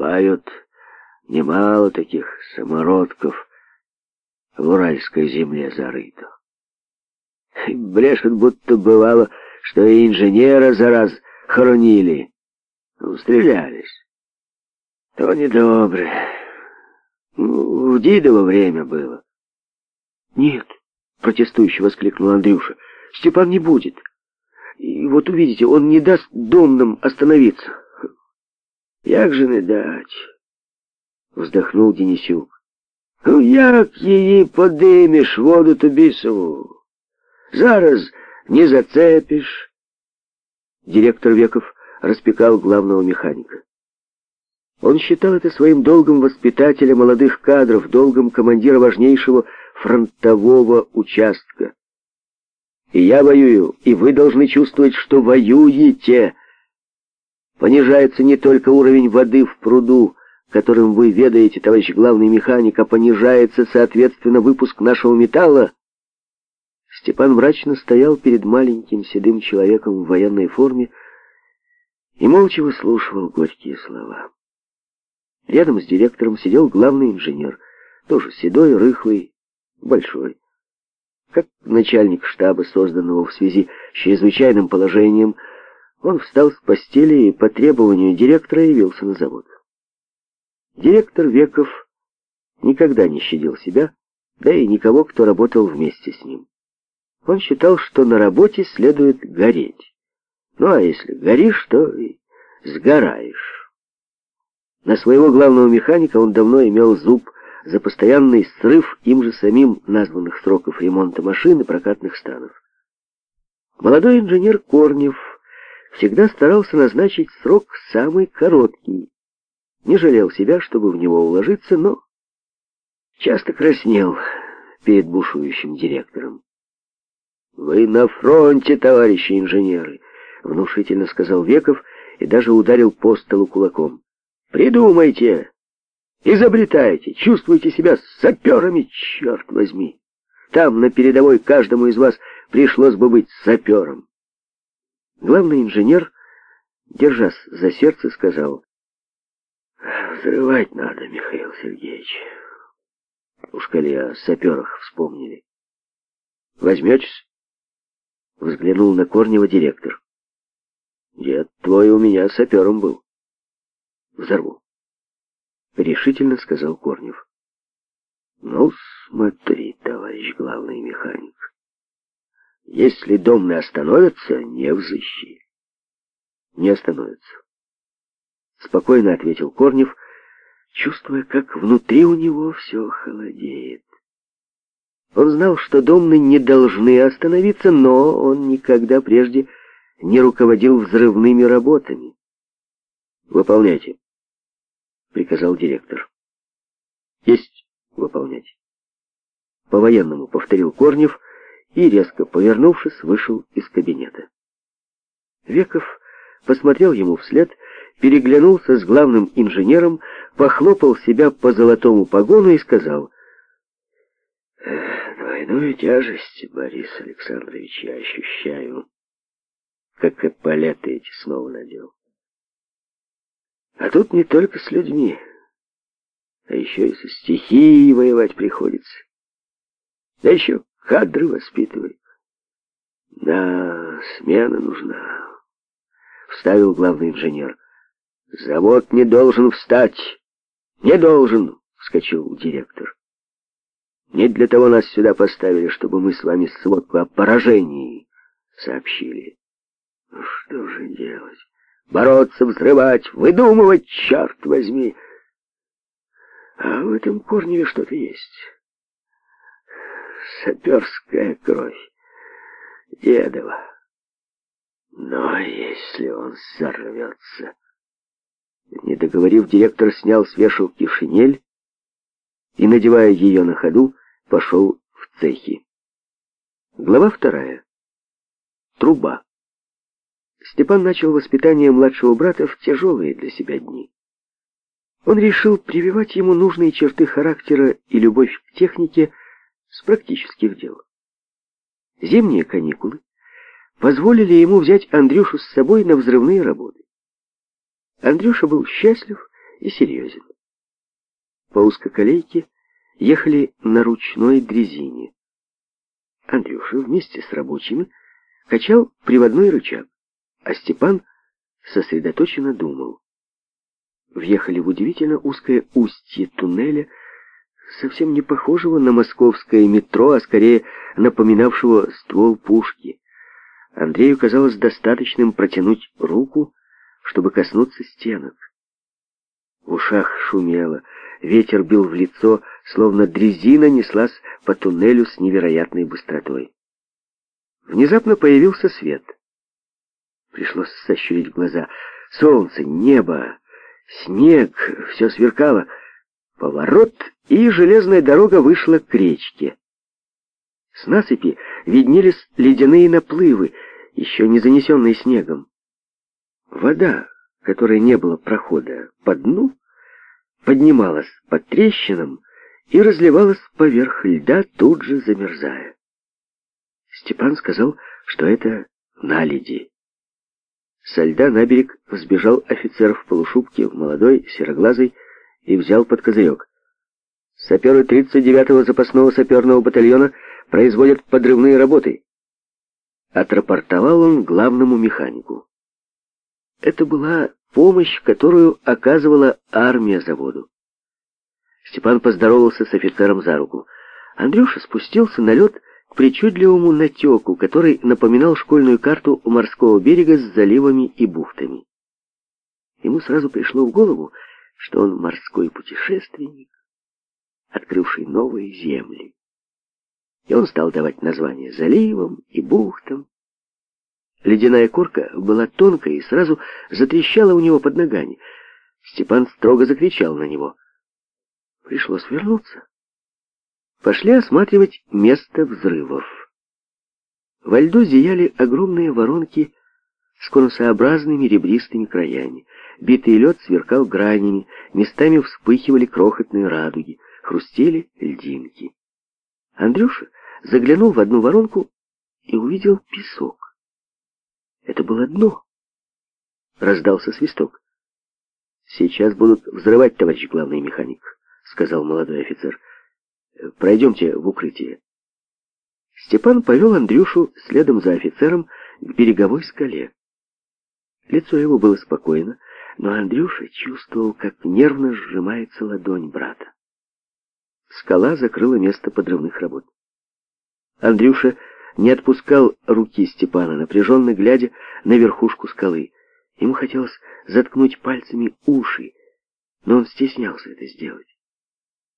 Бывают немало таких самородков в уральской земле зарыто. И брешет, будто бывало, что и инженера за раз хоронили. Ну, стрелялись. То недоброе. Ну, в Дидово время было. Нет, протестующе воскликнул Андрюша. Степан не будет. И вот увидите, он не даст домным остановиться. Як же не дать? Вздохнул Денисюк. Ну, як її подимеш, воду тобі сову? Зараз не зацепишь. Директор Веков распекал главного механика. Он считал это своим долгом воспитателя молодых кадров, долгом командира важнейшего фронтового участка. И я воюю, и вы должны чувствовать, что воюете. Понижается не только уровень воды в пруду, которым вы ведаете, товарищ главный механик, а понижается, соответственно, выпуск нашего металла. Степан мрачно стоял перед маленьким седым человеком в военной форме и молча выслушивал горькие слова. Рядом с директором сидел главный инженер, тоже седой, рыхлый, большой. Как начальник штаба, созданного в связи с чрезвычайным положением, он встал с постели и по требованию директора явился на завод. Директор Веков никогда не щадил себя, да и никого, кто работал вместе с ним. Он считал, что на работе следует гореть. Ну а если горишь, то и сгораешь. На своего главного механика он давно имел зуб за постоянный срыв им же самим названных сроков ремонта машин и прокатных станов. Молодой инженер Корнев всегда старался назначить срок самый короткий. Не жалел себя, чтобы в него уложиться, но часто краснел перед бушующим директором. «Вы на фронте, товарищи инженеры!» — внушительно сказал Веков и даже ударил по столу кулаком. «Придумайте! Изобретайте! Чувствуйте себя саперами, черт возьми! Там, на передовой, каждому из вас пришлось бы быть сапером!» Главный инженер, держась за сердце, сказал, «Взрывать надо, Михаил Сергеевич. Уж коли о саперах вспомнили. Возьметесь?» Взглянул на Корнева директор. «Дед твой у меня сапером был. Взорву». Решительно сказал Корнев. «Ну, смотри, товарищ главный механик, если домны остановятся, не взыщи. Не остановятся. Спокойно ответил Корнев, чувствуя, как внутри у него все холодеет. Он знал, что домны не должны остановиться, но он никогда прежде не руководил взрывными работами. «Выполняйте», — приказал директор. «Есть выполнять». По-военному повторил Корнев — и, резко повернувшись, вышел из кабинета. Веков посмотрел ему вслед, переглянулся с главным инженером, похлопал себя по золотому погону и сказал, «Двойную тяжесть, Борис Александрович, я ощущаю, как и палеты эти снова надел. А тут не только с людьми, а еще и со стихией воевать приходится. Да еще кадры воспитывает. Да, смена нужна, вставил главный инженер. Завод не должен встать. Не должен, вскочил директор. Не для того нас сюда поставили, чтобы мы с вами сводку о поражении сообщили. Ну что же делать? Бороться, взрывать, выдумывать, черт возьми! А в этом Корневе что-то есть саперская кровь Дедова. Но если он сорвется... Не договорив, директор снял с вешалки шинель и, надевая ее на ходу, пошел в цехи. Глава вторая. Труба. Степан начал воспитание младшего брата в тяжелые для себя дни. Он решил прививать ему нужные черты характера и любовь к технике, с практических дел. Зимние каникулы позволили ему взять Андрюшу с собой на взрывные работы. Андрюша был счастлив и серьезен. По узкоколейке ехали на ручной дрезине. Андрюша вместе с рабочими качал приводной рычаг, а Степан сосредоточенно думал. Въехали в удивительно узкое устье туннеля, совсем не похожего на московское метро, а скорее напоминавшего ствол пушки. Андрею казалось достаточным протянуть руку, чтобы коснуться стенок. В ушах шумело, ветер бил в лицо, словно дрезина неслась по туннелю с невероятной быстротой. Внезапно появился свет. Пришлось сощурить глаза. Солнце, небо, снег, все сверкало — Поворот, и железная дорога вышла к речке. С насыпи виднелись ледяные наплывы, еще не занесенные снегом. Вода, которой не было прохода по дну, поднималась по трещинам и разливалась поверх льда, тут же замерзая. Степан сказал, что это наледи. Со льда на берег взбежал офицер в полушубке, молодой, сероглазый и взял под козырек. Саперы 39-го запасного саперного батальона производят подрывные работы. Отрапортовал он главному механику. Это была помощь, которую оказывала армия заводу. Степан поздоровался с офицером за руку. Андрюша спустился на лед к причудливому натеку, который напоминал школьную карту у морского берега с заливами и бухтами. Ему сразу пришло в голову, что он морской путешественник, открывший новые земли. И он стал давать названия заливам и бухтам. Ледяная корка была тонкая и сразу затрещала у него под ногами. Степан строго закричал на него. Пришлось вернуться. Пошли осматривать место взрывов. Во льду зияли огромные воронки с конусообразными ребристыми краями. Битый лед сверкал гранями, местами вспыхивали крохотные радуги, хрустели льдинки. Андрюша заглянул в одну воронку и увидел песок. Это было дно. Раздался свисток. «Сейчас будут взрывать, товарищ главный механик», — сказал молодой офицер. «Пройдемте в укрытие». Степан повел Андрюшу следом за офицером к береговой скале. Лицо его было спокойно, но Андрюша чувствовал, как нервно сжимается ладонь брата. Скала закрыла место подрывных работ. Андрюша не отпускал руки Степана, напряженно глядя на верхушку скалы. Ему хотелось заткнуть пальцами уши, но он стеснялся это сделать.